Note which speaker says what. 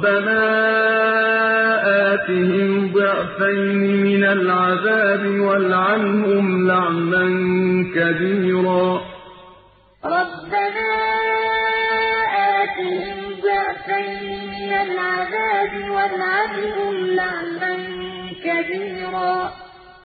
Speaker 1: رَبَّنَا آتِهِمْ ضِعْفَيْنِ مِنَ الْعَذَابِ وَالْعَنْهُمْ لَعْنًا كَبِيرًا. رَبَّنَا آتِهِمْ ضِعْفَيْنِ مِنَ الْعَذَابِ وَالْعَنْهُمْ لَعْنًا كَبِيرًا.